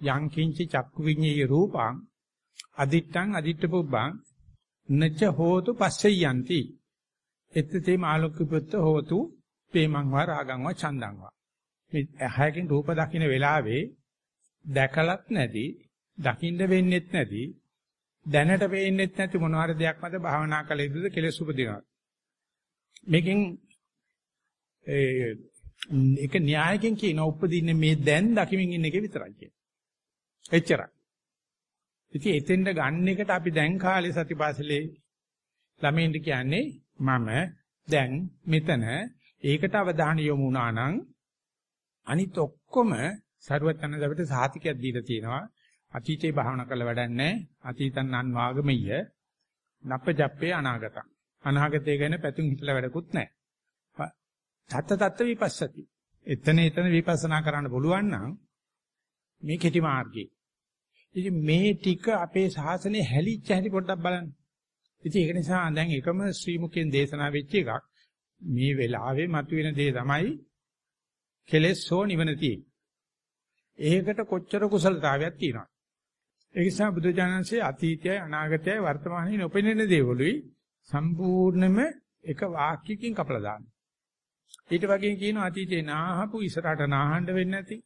යං කිංචි චක්කු විඤ්ඤේ රූපං. අදිත්තං අදිත්ත පුබ්බං. නච හෝතු පස්සේ යන්ති එත්තේ මාලොක්කපුත්ත හෝතු පේමං වා රාගං වා චන්දං වා මේ ඇහැකින් රූප දකින්න වෙලාවේ දැකලත් නැති දකින්න වෙන්නෙත් නැති දැනට වෙන්නෙත් නැති මොන හරි දෙයක් මත භාවනා කළ යුතුද කෙලෙස් උපදිනවා. මේකෙන් ඒ ඒක න්‍යායකින් කියන උපදින්නේ මේ දැන් දකිමින් ඉන්න එක විතරයි කියන්නේ. එච්චරයි. ඉතින් එතෙන්ද ගන්න එකට අපි දැන් කාලේ සතිපාසලේ ළමයින්ට කියන්නේ මම දැන් මෙතන ඒකට අවධානය යොමු වුණා නම් අනිත් ඔක්කොම සරුවචන දවට සාතිකයක් දීලා තියෙනවා. අතීතේ භාවනා කළ වැඩක් නැහැ. අතීතං නන් වාගමෙය නප්පජප්පේ අනාගතං. අනාගතය ගැන පැතුම් හිතලා වැඩකුත් නැහැ. තත්ත තත්ත විපස්සති. එතන එතන විපස්සනා කරන්න පුළුවන් නම් මේ කෙටි මාර්ගයේ. ඉතින් මේ ටික අපේ ශාසනයේ හැලිච්ච හැටි පොඩ්ඩක් බලන්න. ඉතින් ඒක නිසා දැන් එකම ශ්‍රී මුකෙන් දේශනා වෙච්ච එකක් මේ වෙලාවේ මතුවෙන දේ තමයි කෙලෙස් හෝ නිවන ඒකට කොච්චර කුසලතාවයක් තියෙනවද? ඒ නිසා බුදුජානන්සේ අතීතයයි අනාගතයයි වර්තමානයේ නොපෙනෙන දේවලුයි සම්පූර්ණයෙන්ම එක වාක්‍යකින් කපලා දානවා. ඊට වගේ කියන අතීතේ නාහපු ඉස්සරහට නාහන්න වෙන්නේ නැති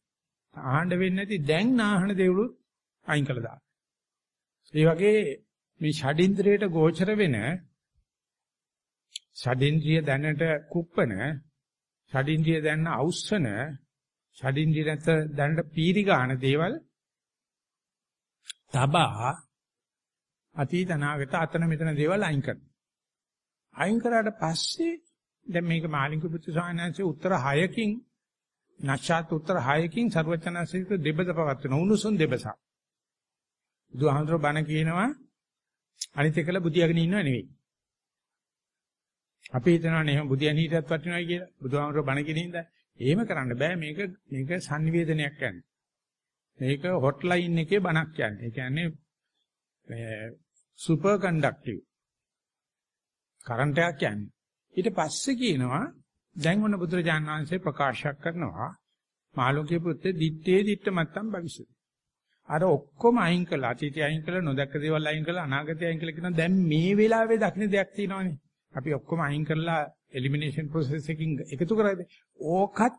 ආහන්න වෙන්නේ නැති දැන් නාහන දේවලුත් අයින් කළා දාන්න. ඒ වගේ මේ ෂඩින්ද්‍රයට ගෝචර වෙන ෂඩින්ද්‍රිය දැනට කුප්පන ෂඩින්ද්‍රිය දැනන අවුස්සන ෂඩින්ද්‍රිය දැනට පීරි ගන්න දේවල් තබා අතීත අනාගත අතන මෙතන දේවල් අයින් කරනවා. අයින් කරාට පස්සේ දැන් මේක මාලින්ක පුත්තු සායනන්සේ උත්තර 6කින් නැෂාත් උත්තර 6කින් ਸਰවචනසික දෙබස පවත්වන උණුසුම් දෙබසක්. බුදුහාමුදුර බණ කියනවා අනිත් එකල බුදියාගෙන ඉන්නව නෙවෙයි. අපි හිතනවානේ එහෙම බුදියන් හිටියත් වටිනවයි කියලා. බුදුහාමුදුර බණ කියන හින්දා. එහෙම කරන්න බෑ මේක මේක sannivedanayak කියන්නේ. මේක හොට්ලයින් එකේ බණක් කියන්නේ. ඒ කියන්නේ සුපර් කන්ඩක්ටිව්. කරන්ට් එකක් කියන්නේ. ඊට පස්සේ කියනවා දැන් ඔන්න බුදුරජාණන් වහන්සේ ප්‍රකාශ කරනවා මාළුකේ පුත්තේ දිත්තේ දිත්ත මත්තම් භවිෂ්‍යති. අර ඔක්කොම අයින් කළා අතීතය අයින් කළා නොදැක්ක දේවල් අයින් කළා අනාගතය අයින් කළා කියන දැන් මේ වෙලාවේ දකින්න දෙයක් තියෙනවනේ. අපි ඔක්කොම අයින් කරලා එලිමිනේෂන් process එකකින් එකතු කරාද? ඕකත්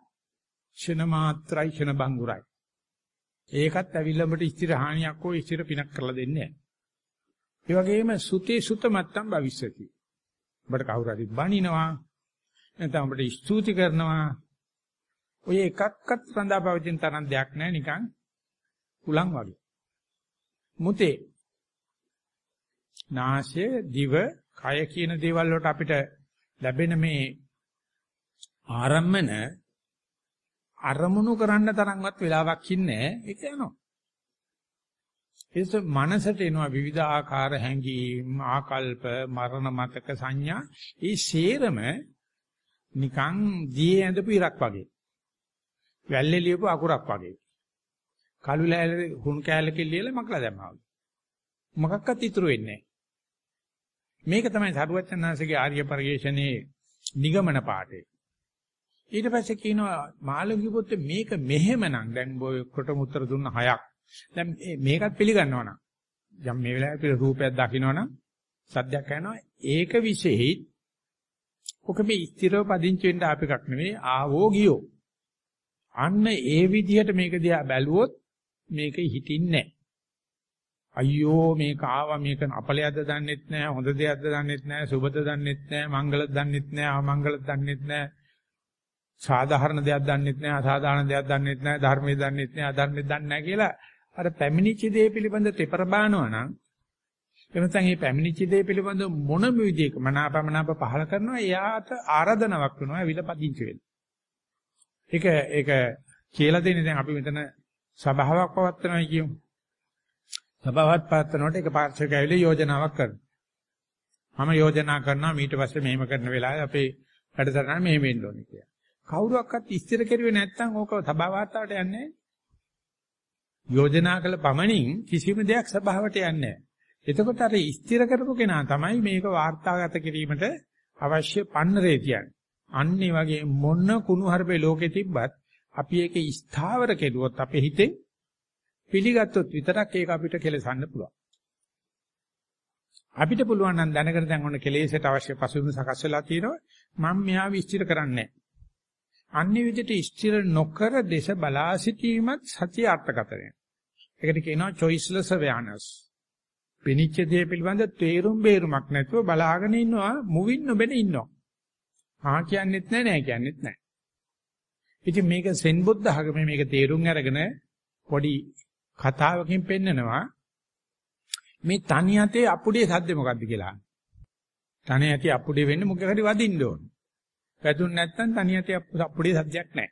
ක්ෂණ මාත්‍රයි ක්ෂණ බංගුරයි. ඒකත් ඇවිල්ලා අපිට ස්ථිර හානියක් හෝ ස්ථිර පිනක් කරලා දෙන්නේ නැහැ. ඒ වගේම සුතේ සුත මත්තම් භවිෂ්‍යති. ඔබට කවුරු හරි බනිනවා නැත්නම් ඔබට ස්තුති කරනවා. ඔය එකක්වත් රඳා පවතින තරම් දෙයක් නැහැ නිකන් උලන් වගේ. මුතේ නාසය දිව කය කියන දේවල් වලට අපිට ලැබෙන මේ ආරම්මන අරමුණු කරන්න තරම්වත් වෙලාවක් ඉන්නේ ඒක යනවා. ඒස මනසට එනවා විවිධ ආකාර හැඟීම් ආකල්ප මරණ මතක සංඥා. ඒ සේරම නිකන් දී ඇඳපු ඉරක් වගේ. වැල්ලේ ලියපු අකුරක් වගේ. කළු ලෑල්ල හුණු කෑල්ලකින් ලියලා මකලා දැම්මා මොකක්වත් ඉතුරු වෙන්නේ මේක තමයි සරුවචනාංශගේ ආර්ය පරිශ්‍රණයේ නිගමන පාඩේ. ඊට පස්සේ කියනවා මාළුගේ පොත්තේ මේක මෙහෙමනම්. දැන් බොය කොට මුතර දුන්න හයක්. දැන් මේකත් පිළිගන්නවා නම්. යම් මේ වෙලාවේ අපිට රූපයක් දකින්නවනම් සද්දයක් ඇහෙනවා. ඒක විශේෂයි. ඔක මේ ස්ථිරව පදිංචි වෙන්න ආප එකක් නෙවෙයි ආවෝ ගියෝ. අන්න ඒ විදිහට මේක දිහා බැලුවොත් මේක හිටින්නේ අයියෝ මේක ආවා මේක අපලයක්ද දන්නෙත් නැහැ හොඳ දෙයක්ද දන්නෙත් නැහැ සුබද දන්නෙත් නැහැ මංගලද දන්නෙත් නැහැ අමංගලද දන්නෙත් නැහැ. සාධාරණ දෙයක් දන්නෙත් නැහැ අසාධාරණ දෙයක් දන්නෙත් නැහැ ධර්මයේ දන්නෙත් නැහැ අධර්මයේ දන්නේ නැහැ කියලා අර පැමිණිච්ච දේ පිළිබඳ තෙපර බානවා නම් එනසන් මේ පැමිණිච්ච දේ පිළිබඳ මොන විදිහක මනාපමනාප පහල කරනවා එයාට ආරාධනාවක් වෙනවා විල පදිංචි වෙන්න. ඒක ඒක කියලා දෙන්නේ දැන් අපි මෙතන සභාවක් පවත්වනවා කියමු. සභාවක් පවත්වනකොට ඒක පාර්ශ්වක ඇවිල්ලා යෝජනාවක් කරනවා. මම යෝජනා කරනවා ඊට පස්සේ මෙහෙම කරන වෙලාවේ අපේ වැඩසටහන මෙහෙම වෙන්න ඕනේ කියලා. කවුරුවක්වත් ඉස්තර කෙරුවේ නැත්නම් ඕක සභා වාතාවට යන්නේ නැහැ. යෝජනා කළ පමණින් කිසිම දෙයක් සභාවට යන්නේ නැහැ. එතකොට අර ස්ථිර කරපු කෙනා තමයි මේක වාර්තාගත කිරීමට අවශ්‍ය පන්නරේ තියන්නේ. අන්නේ වගේ මොන කුණු හරපේ ලෝකෙ තිබ්බත් අපි ඒක ස්ථාවර කෙරුවොත් අපේ හිතේ පිළිගත්තොත් විතරක් ඒක අපිට කෙලසන්න පුළුවන්. අපිට පුළුවන් නම් දැනගෙන දැන් ඔන්න කෙලෙසට අවශ්‍ය පසුබිම සකස් වෙලා තියෙනවා. මම මෙහා විස්තර කරන්නේ අන්නේ විදිහට ස්ථිර නොකර දේශ බලා සිටීමත් සතිය අර්ථකථනය. ඒකට කියනවා choiceless awareness. පිනිච්ච දේ පිළිබඳ තේරුම් බේරුමක් නැතුව බලාගෙන ඉන්නවා මුවින් නොබෙන ඉන්නවා. ආ කියන්නෙත් නැහැ නෑ කියන්නෙත් නැහැ. ඉතින් මේක සෙන් බුද්ධ ආගමේ මේක තේරුම් අරගෙන පොඩි කතාවකින් පෙන්නනවා මේ තනි යතේ අපුඩේ සද්ද මොකද්ද කියලා. තනි යතේ අපුඩේ වෙන්නේ මොකක් හරි වදින්න ඕන. වැදුන් නැත්නම් තනි යතේ අපුඩේ සද්දයක් නැහැ.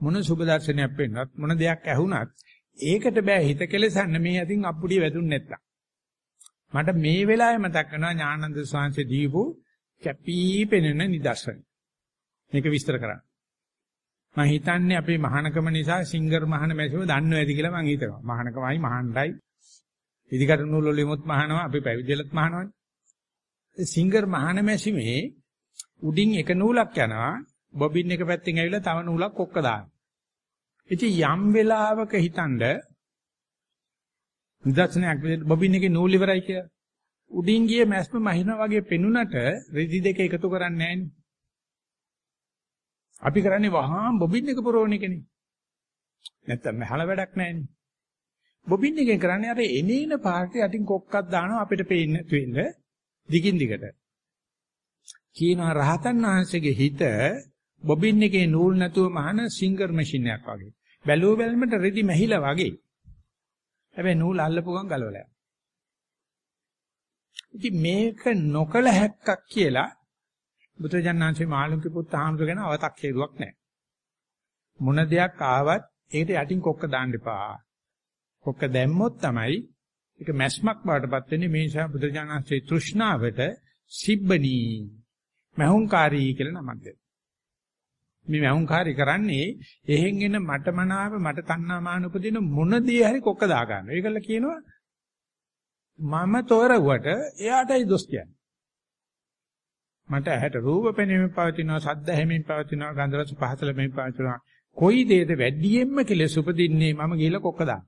මොන සුබ දර්ශනයක් වෙන්නත් මොන දෙයක් ඇහුණත් ඒකට බෑ හිත කෙලසන්න මේ අතින් අපුඩිය වැදුන් නැත්තම්. මට මේ වෙලාවේ මතක් වෙනවා ඥානන්ද ස්වාමීන් දීපු කැපිපෙනෙන නිදර්ශන. මේක විස්තර කරන්න. මම හිතන්නේ අපේ මහානකම නිසා සිංගර් මහාන මැසිම දන්නව ඇති කියලා මම හිතනවා. මහානකමයි මහාණ්ඩයි. ඉදිකට නූල් වලිමුත් මහානවා අපි පැවිදිලත් මහානවනේ. සිංගර් මහාන මැසිමේ උඩින් එක නූලක් යනවා බොබින් එක පැත්තෙන් ඇවිල්ලා තව නූලක් කොක්ක දානවා. ඉතින් යම් වෙලාවක හිතනද නිදර්ශනයක් විදිහට බොබින් එකේ නූල් ඉවරයි කියලා. උඩින් ගියේ මැස්ම මහිනා වගේ පෙනුනට රෙදි දෙක එකතු කරන්නේ නැහැ අපි කරන්නේ වහාම බොබින් එක පුරවන එකනේ. නැත්තම් මහල වැඩක් නැහැනේ. බොබින් එකෙන් කරන්නේ අර එනේන පාට යටින් කොක්කක් දානවා අපිට පේන්න වෙන්න දිගින් දිගට. කියනවා රහතන් වහන්සේගේ හිත බොබින් එකේ නූල් නැතුව මහන සිංගර් මැෂින් එකක් වගේ. බැලුව බැලමට රෙදි මැහිලා වගේ. හැබැයි නූල් අල්ලපු ගමන් ගලවලා යනවා. ඉතින් මේක නොකල හැක්කක් කියලා බුදුජානනාංශේ මාළුන්ගේ පුත් ආහඳු ගැන අවතක් හේතුවක් නැහැ. මොන දෙයක් ආවත් ඒකට යටින් කොක්ක දාන්න එපා. කොක්ක දැම්මොත් තමයි ඒක මැස්මක් බවටපත් වෙන්නේ මේ නිසා බුදුජානනාංශේ තෘෂ්ණාවට සිබ්බනී මහුංකාරී කියලා නමක් දෙනවා. මේ මහුංකාරී කරන්නේ එහෙන් එන මට මනාව මට තණ්හා මාන උපදින මොන දේ හරි කොක්ක දා ගන්නවා. ඒකල කියනවා මම තෝරුවට එයාටයි දොස් කියන්නේ. මට ඇහැට රූප පෙනීමෙන් පවතිනවා, සද්ද ඇහිමින් පවතිනවා, ගන්ධ රස පහස ලැබෙමින් පවතිනවා. කොයි දෙයද වැඩියෙන්ම කෙලෙස් උපදින්නේ මම ගිහලා කොක්ක දාන්න.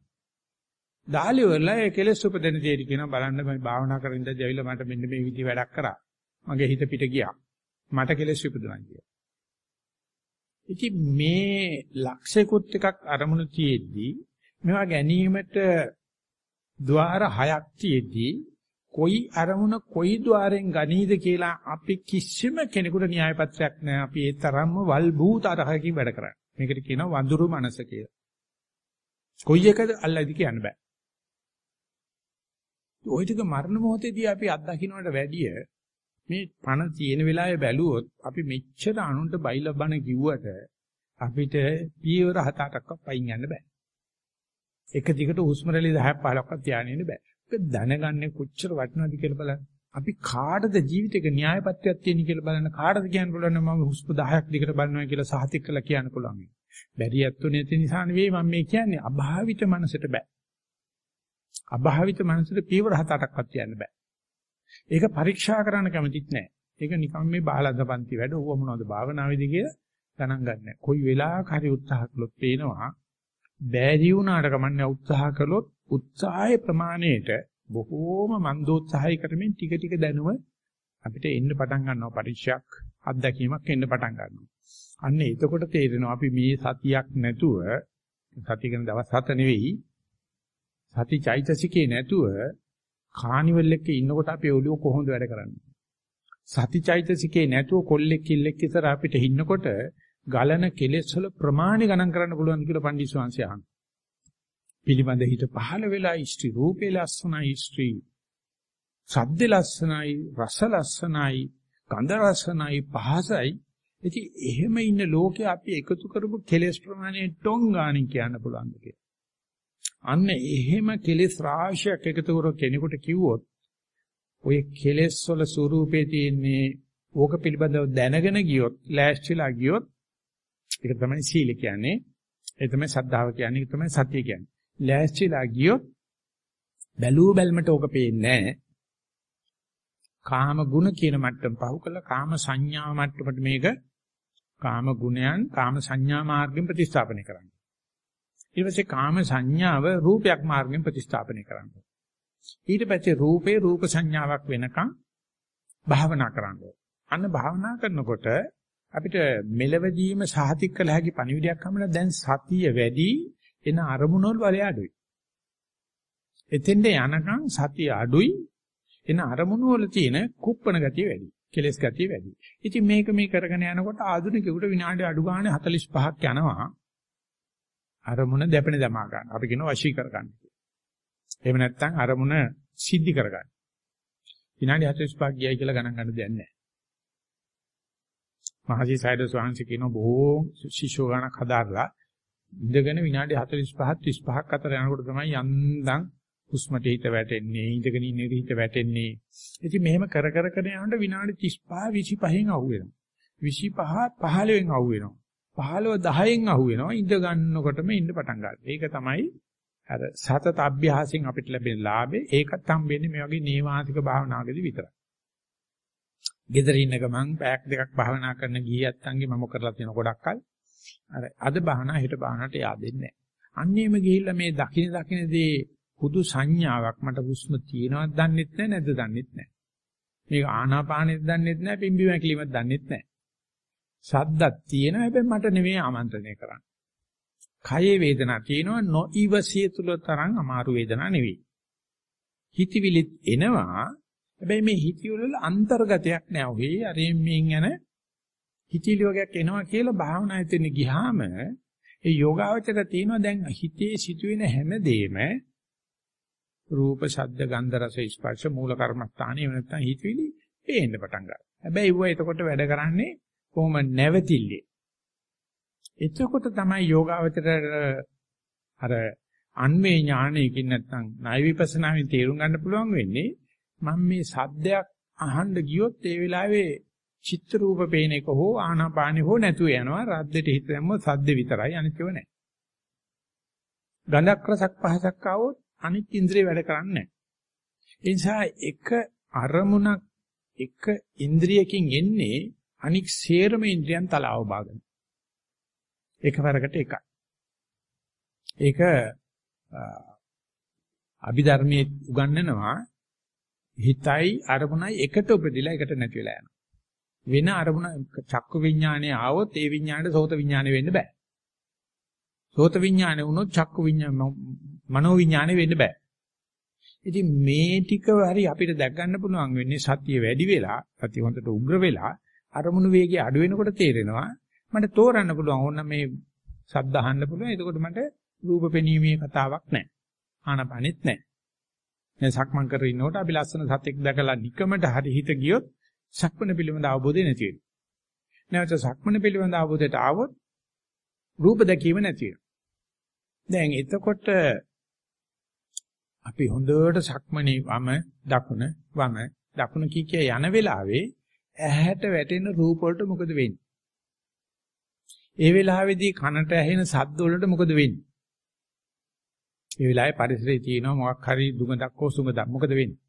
දාලි වල ඒ කෙලෙස් උපදින දෙයට කියනවා බලන්න මම භාවනා කරමින් ඉඳලා ඇවිල්ලා මට මෙන්න මේ විදිහ වැඩක් කරා. මගේ හිත පිට ගියා. මට කෙලෙස් උපදිනවා කියලා. ඉතින් මේ ලක්ෂයකුත් එකක් අරමුණු තියෙද්දී මේවා ගැනීමට ద్వාර හයක් තියෙද්දී කොයි අරමුණ කොයි ద్వාරෙන් ගනීද කියලා අපි කිසිම කෙනෙකුට න්‍යාය පත්‍රයක් නැහැ. අපි ඒ තරම්ම වල්බූත අරහකින් වැඩ කරන්නේ. මේකට කියනවා වඳුරු මනස කියලා. කොයි එකද අල්ලයිද කියන්න බෑ. ওই ටික මරණ මොහොතේදී අපි අත්දකින්නට වැඩිය මේ පණ තියෙන වෙලාවේ බැලුවොත් අපි මෙච්චර අනුන්ට බයිලා බණ කිව්වට අපිට පියවර හත අටක්වත් පයින් යන්න බෑ. එක දිගට හුස්ම රැලි 10ක් 15ක්වත් ධානය ඉන්න බෑ. ඒක දැනගන්නේ කොච්චර වටිනවද කියලා බලන්න. අපි කාටද ජීවිතේක න්‍යායපත්‍යක් තියෙන කියලා බලන්න කාටද කියන්න පුළුවන් මම හුස්ම 10ක් දිගට බලනවා කියලා සහතික කළා කියන්න පුළුවන්. බැරි ඇත්තෝ නැති නිසා නෙවෙයි මම මේ කියන්නේ අභාවිත මනසට බෑ. අභාවිත මනසට පීවර හත අටක්වත් කියන්න බෑ. ඒක පරීක්ෂා කරන්න කැමතිත් නෑ. ඒක නිකම් මේ බාලඳ පන්ති වැඩ ඕව මොනවද භාවනාවේදී කියලා ගණන් ගන්න. කොයි වෙලාවක හරි උත්සාහ කළොත් පේනවා බැරි වුණාට කමන්නේ උත්සාහ කළොත් උත්සාහයේ ප්‍රමාණයට බොහෝම මන්දෝත්සාහය කරමින් ටික ටික දැනුම අපිට එන්න පටන් ගන්නවා පරික්ෂයක් අත්දැකීමක් එන්න පටන් ගන්නවා. අන්න එතකොට තේරෙනවා අපි මේ සතියක් නැතුව සතිය කියන දවස් හත නෙවෙයි සති චෛතසිකේ නැතුව කානිවල් එකේ ඉන්නකොට අපි ඔළුව කොහොමද වැඩ කරන්නේ? සති චෛතසිකේ නැතුව කොල්ලෙක් කිල්ලෙක් ඉතර අපිට ඉන්නකොට ගලන කෙලෙස් වල ප්‍රමාණි ගණන් කරන්න පුළුවන් කියලා පණ්ඩිත ස්වාමීන් අහනවා. පිළිබඳ හිත පහළ වෙලා ඉස්ත්‍රි රූපේ ලස්සනයි ඉස්ත්‍රි. ශබ්ද ලස්සනයි, රස ලස්සනයි, ගන්ධ රසනයි, පහසයි. ඉතින් එහෙම ඉන්න ලෝකේ අපි එකතු කරපු කෙලෙස් ප්‍රමාණය ටොං ගානින් කියන්න පුළුවන් දෙයක්. අන්න එහෙම කෙලෙස් රාශියක් එකතු කර කෙනෙකුට කිව්වොත් ඔය කෙලෙස් වල ස්වરૂපේ තියෙන්නේ ඕක පිළිබඳව දැනගෙන ගියොත්, ලෑස්තිලා ගියොත් ඒක තමයි සීල කියන්නේ. ඒ තමයි සද්ධාව කියන්නේ. ඒක තමයි සතිය කියන්නේ. ලෑස්තිලා ගියොත් බැලූ බැල්මට ඕක පේන්නේ නැහැ. කාම ගුණ කියන මට්ටම පහු කළා කාම සංඥා මට්ටමට මේක කාම ගුණයන් කාම සංඥා මාර්ගෙන් ප්‍රතිස්ථාපනය කරන්න. ඊට පස්සේ කාම සංඥාව රූපයක් මාර්ගෙන් ප්‍රතිස්ථාපනය කරනවා. ඊට පස්සේ රූපේ රූප සංඥාවක් වෙනකන් භාවනා කරනවා. අන්න භාවනා කරනකොට අපිට මෙලවදීම සාහිතික කළ හැකි පණිවිඩයක් හම්බෙලා දැන් සතිය වැඩි එන අරමුණු වල බලය අඩුයි. එතෙන්ද යනකම් සතිය අඩුයි එන අරමුණු වල තියෙන කුප්පණ ගතිය වැඩි. කෙලස් ගතිය වැඩි. ඉතින් මේක මේ කරගෙන යනකොට ආධුනිකයෙකුට විනාඩි අඩු ගානේ 45ක් යනවා. අරමුණ දැපෙන දමා ගන්න. අපි කියන වශී කර ගන්න. එහෙම නැත්නම් අරමුණ සිද්ධි කර ගන්න. විනාඩි 45ක් ගියයි කියලා ගණන් ගන්න දෙයක් නැහැ. මහසි සයිඩ් ස්වාමීන් කියන බොහෝ ශිෂ්‍යෝ ගණක් හදාarලා ඉඳගෙන විනාඩි 45ක් 35ක් අතර යනකොට තමයි යන්දම් හුස්මට හිත වැටෙන්නේ ඉඳගෙන ඉන්න හිත වැටෙන්නේ ඉතින් මෙහෙම කර කර කර යනකොට විනාඩි 35 25න් අහු වෙනවා 25 15න් අහු වෙනවා 15 10න් අහු වෙනවා ඉඳ ගන්නකොටම ඉන්න පටන් ගන්නවා ඒක තමයි අර සතත අභ්‍යාසයෙන් අපිට ලැබෙන ලාභේ ඒකත් හම්බෙන්නේ මේ වගේ නේවාසික භාවනාවකදී විතරයි. ගෙදර ඉන්න ගමන් පැයක් දෙකක් භාවනා කරන ගියත්තන්ගේ මම කරලා තියෙන ගොඩක්කල් අර අද භාවනා හෙට භාවනාවට yaadෙන්නේ නැහැ. අන්නේම ගිහිල්ලා මේ දකින දකිනදී පුදු සංඥාවක් මට හුස්ම තියෙනවද දන්නෙත් නැහැ නැද්ද දන්නෙත් නැහැ. මේක ආනාපානෙත් දන්නෙත් නැහැ පිම්බි මැකිලිමත් දන්නෙත් නැහැ. සද්දක් තියෙනවා හැබැයි මට නෙවෙයි ආමන්ත්‍රණය කරන්නේ. කයේ වේදනා තියෙනවා නොඉවසිය තුල තරම් අමාරු වේදනා නෙවෙයි. හිතවිලිත් එනවා හැබැයි මේ හිතවිලි වල අන්තර්ගතයක් නෑ. ඔහේ අරින් මින් යන හිතවිලි වගේක් එනවා කියලා භාවනාවෙත් එන්න ගියාම ඒ යෝගාවචර තියෙනවා දැන් හිතේ සිදුවෙන හැමදේම රූප, ශබ්ද, ගන්ධ, රස, ස්පර්ශ මූල කර්මස්ථානේ එහෙම නැත්නම් හිතවිලි පේන්න පටන් ගන්නවා. හැබැයි ඌව එතකොට වැඩ කරන්නේ කොහොම නැවතිල්ලේ. එතකොට තමයි යෝගාවචරයට අර අන්වේ ඥානයකින් නැත්නම් ණය විපස්සනාවෙන් තේරුම් ගන්න පුළුවන් වෙන්නේ මම මේ සද්දයක් අහන්න ගියොත් ඒ වෙලාවේ චිත්‍ර රූප පේන එක හෝ ආනාපානෙ හෝ නැතුව යනවා රද්දෙට හිත දැම්මොත් සද්ද විතරයි අනිත්‍යව නැහැ. ගඳක් රසක් පහසක් ආවොත් අනිත් ඉන්ද්‍රිය වැඩ කරන්නේ නැහැ. ඒ නිසා එක අරමුණක් එක ඉන්ද්‍රියකින් එන්නේ අනික් සේරම ඉන්ද්‍රියන් තලාව බාගෙන. එකවරකට එකයි. ඒක අභිධර්මයේ උගන්වනවා හිතයි අරමුණයි එකට උපදිලා එකට නැති වෙලා යනවා. වෙන අරමුණ චක්කු විඥානේ ආවොත් ඒ විඥාණයට සෝත විඥානේ වෙන්න බෑ. සෝත විඥානේ වුණොත් චක්කු විඥාන මනෝ විඥානේ වෙන්න බෑ. ඉතින් මේ ටික හරි අපිට දැක් ගන්න පුළුවන් වෙන්නේ සතිය වැඩි වෙලා සතිය හොඳට උග්‍ර වෙලා අරමුණු වේගය අඩු වෙනකොට තේරෙනවා මට තෝරන්න පුළුවන් ඕන මේ ශබ්ද අහන්න පුළුවන්. එතකොට මට රූප පෙනීමේ කතාවක් නැහැ. ආනපනෙත් නැහැ. මේ සක්මන් කරගෙන ඉන්නකොට අපි ලස්සන සතෙක් දැකලා නිකමට හරි හිත ගියොත් සක්මන පිළිබඳ අවබෝධය නැති වෙනවා. නැවත සක්මන පිළිබඳ අවබෝධයට ආවොත් රූප දැකීම නැති වෙනවා. දැන් එතකොට අපි හොඳට සක්මනේ වම දකුණ වම දකුණ කී කිය යන වෙලාවේ ඇහැට වැටෙන රූප වලට මොකද වෙන්නේ? ඒ වෙලාවේදී කනට ඇහෙන ශබ්ද වලට මොකද වෙන්නේ? ඒ වෙලාවේ පරිසරයේ තියෙන මොකක් හරි දුඟදක් හෝ සුඟදක් මොකද වෙන්නේ?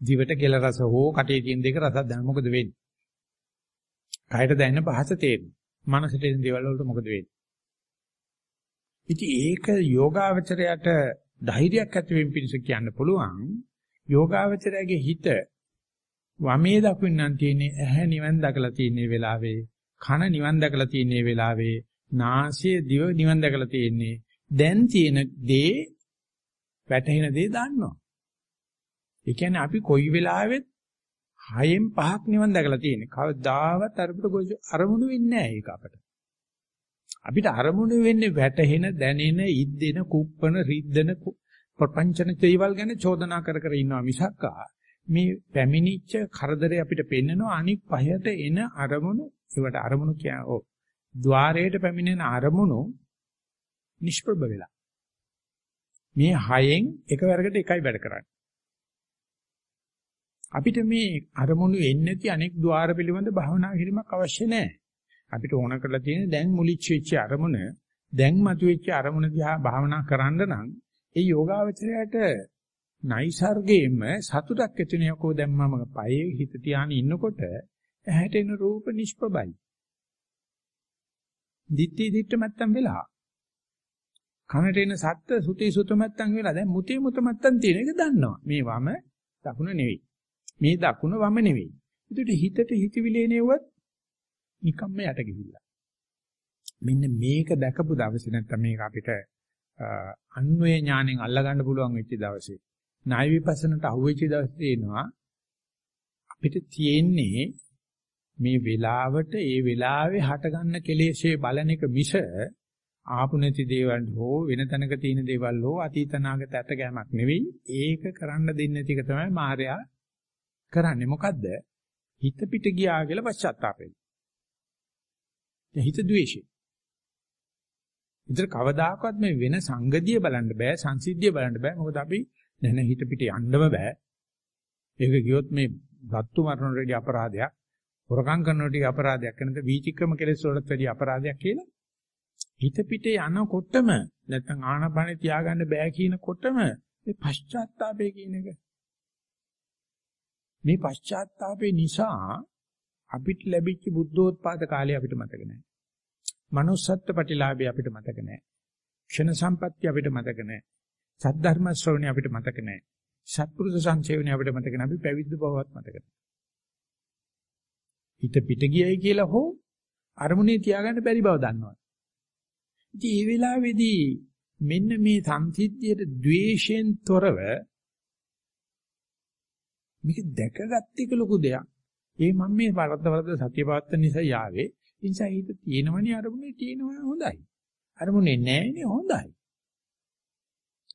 දිවට කෙල රස හෝ කටේ තියෙන දෙක රසක් දැන මොකද වෙන්නේ? කයට දැනෙන පහස තේරෙනවා. මනසට එන දේවල් වලට මොකද වෙන්නේ? ඉතින් ඒක යෝගාවචරයට ධෛර්යයක් ඇති වෙන්න පිණිස කියන්න පුළුවන්. යෝගාවචරයේ හිත වමේ දකුණන් තියෙන්නේ ඇහැ නිවන් දකලා තියෙන වෙලාවේ කන නිවන් දැකලා තියෙන වෙලාවේ නාසය දිව නිවන් දැකලා තියෙන්නේ. දැන් තියෙන දේ වැටහෙන දේ දන්නවා. ඒ කියන්නේ අපි කොයි වෙලාවෙත් හයෙන් පහක් නිවන් දැකලා තියෙන්නේ. කවදාවත් අරමුණු අරමුණු වෙන්නේ නැහැ ඒක අපට. අපිට අරමුණු වෙන්නේ වැටහෙන දැනෙන ඉද්දෙන කුප්පන රිද්දන ප්‍රපංචන දේවල් ගැන චෝදනා කර කර ඉන්නවා මිසක්කා මේ පැමිණිච්ච කරදරේ අපිට පෙන්නනවා අනික් පහයට එන අරමුණු. ඒවට අරමුණු කියන ඕ ద్వාරයට පැමිණෙන අරමුණු නිෂ්ප්‍රභ වෙලා. මේ හයෙන් එකවරකට එකයි වැඩ කරන්නේ. අපිට මේ අරමුණු එන්නේ නැති අනෙක් ద్వාර පිළිබඳ භාවනා කිරීමක් අවශ්‍ය නැහැ. අපිට ඕන කරලා තියෙන්නේ දැන් මුලිච්ච වෙච්ච අරමුණ දැන් මතුවෙච්ච අරමුණ දිහා භාවනා කරන්න නම් ඒ යෝගාවචරයට නයිසර්ගයෙන්ම සතුටක් ඇති වෙනකෝ දැන් මම පයේ හිත තියාගෙන ඉන්නකොට ඇහැට එන රූප නිෂ්පබයි. දිත්තේ දිට්ට මත්තම් වෙලා. කනට එන සත්ත්‍ය සුති සුතමත්තන් වෙලා දැන් මුතේ මුතමත්තන් තියෙන එක දන්නවා. මේ වම දකුණ නෙවෙයි. මේ දකුණ වම නෙවෙයි. ඒකට හිතට හිතවිලේ නෙවුවත් නිකම්ම යට ගිහිල්ලා. මෙන්න මේක දැකපු දවසේ නැත්තම් මේක අපිට අන්වේ ඥාණයෙන් අල්ලා ගන්න පුළුවන් වෙච්ච දවසේ ණය විපස්සනට අහුවෙච්ච දවසේ තේනවා අපිට තියෙන්නේ මේ වෙලාවට ඒ වෙලාවේ හටගන්න කෙලෙස්ේ බලන එක මිස ආපු නැති දේවල් හෝ වෙන තැනක තියෙන දේවල් හෝ අතීත නාගත ඇත ගෑමක් නෙවෙයි. ඒක කරන්න දෙන්නේ නැති එක තමයි මායя කරන්නේ. මොකද්ද? හිත පිට ගියා කියලා පශ්චාත්තාපෙයි හිත ද්වේෂය ඉතින් කවදාකවත් මේ වෙන සංගතිය බලන්න බෑ සංසිද්ධිය බලන්න බෑ. මොකද අපි නැන හිත පිට යන්නම බෑ ඒක ගියොත් මේ සත්තු මරණ වලදී අපරාධයක් හොරකම් කරනකොට අපරාධයක් කරනද වීචික්‍රම කෙලෙස් වලට වැඩි අපරාධයක් කියලා හිත පිට යනකොටම නැත්නම් ආනපන තියාගන්න බෑ කියනකොටම මේ පශ්චාත්තාපය කියන එක මේ පශ්චාත්තාපේ නිසා අපිට ලැබිච්ච බුද්ධෝත්පාද කාලය අපිට මතක නැහැ. manussත්ත්ව ප්‍රතිලාභය අපිට මතක නැහැ. ක්ෂණ සම්පත්‍ය අපිට මතක නැහැ. සද්ධර්ම ශ්‍රවණය අපිට මතක නැහැ. සත්පුරුෂ සංසේවණය අපිට මතක නැහැ. අපි පැවිද්ද බවවත් මතක නැහැ. හිත පිට ගියයි කියලා හෝ අරමුණේ තියාගන්න බැරි බව දන්නවා. ඉතින් මේ වෙලාවේදී මෙන්න මේ සංසිද්ධියට ද්වේෂයෙන් තොරව මේක දැකගත්ත එක ලොකු දෙයක්. ඒ මම මේ වරද්ද වරද්ද සතිය පවත්තන නිසා යාවේ. ඒ නිසා හිත තියෙනවනේ අරමුණේ තියෙනවා හොඳයි. අරමුණේ නැහැනේ හොඳයි.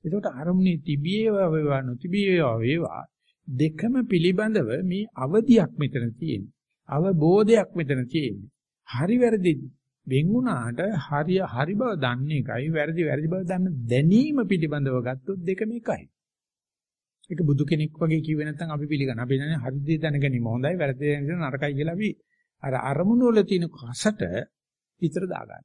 ඒකට අරමුණේ තිබියේවා වේවා නොතිබියේවා වේවා දෙකම පිළිබඳව මේ අවදියක් මෙතන තියෙන්නේ. අවබෝධයක් මෙතන තියෙන්නේ. හරි වැරදි වෙන් වුණාට හරිය හරි බව දන්නේ එකයි වැරදි වැරදි බව දන්න දැනීම පිළිබඳව ගත්තොත් දෙකම එකයි. ඒක බුදු කෙනෙක් වගේ කිව්වේ නැත්නම් අපි පිළිගන්න. අපි දන්නේ හරි දේ දැනගැනීම හොඳයි වැරදි දේ නරකයි කියලා අපි අර අරමුණු වල තියෙන කසට විතර දාගන්න.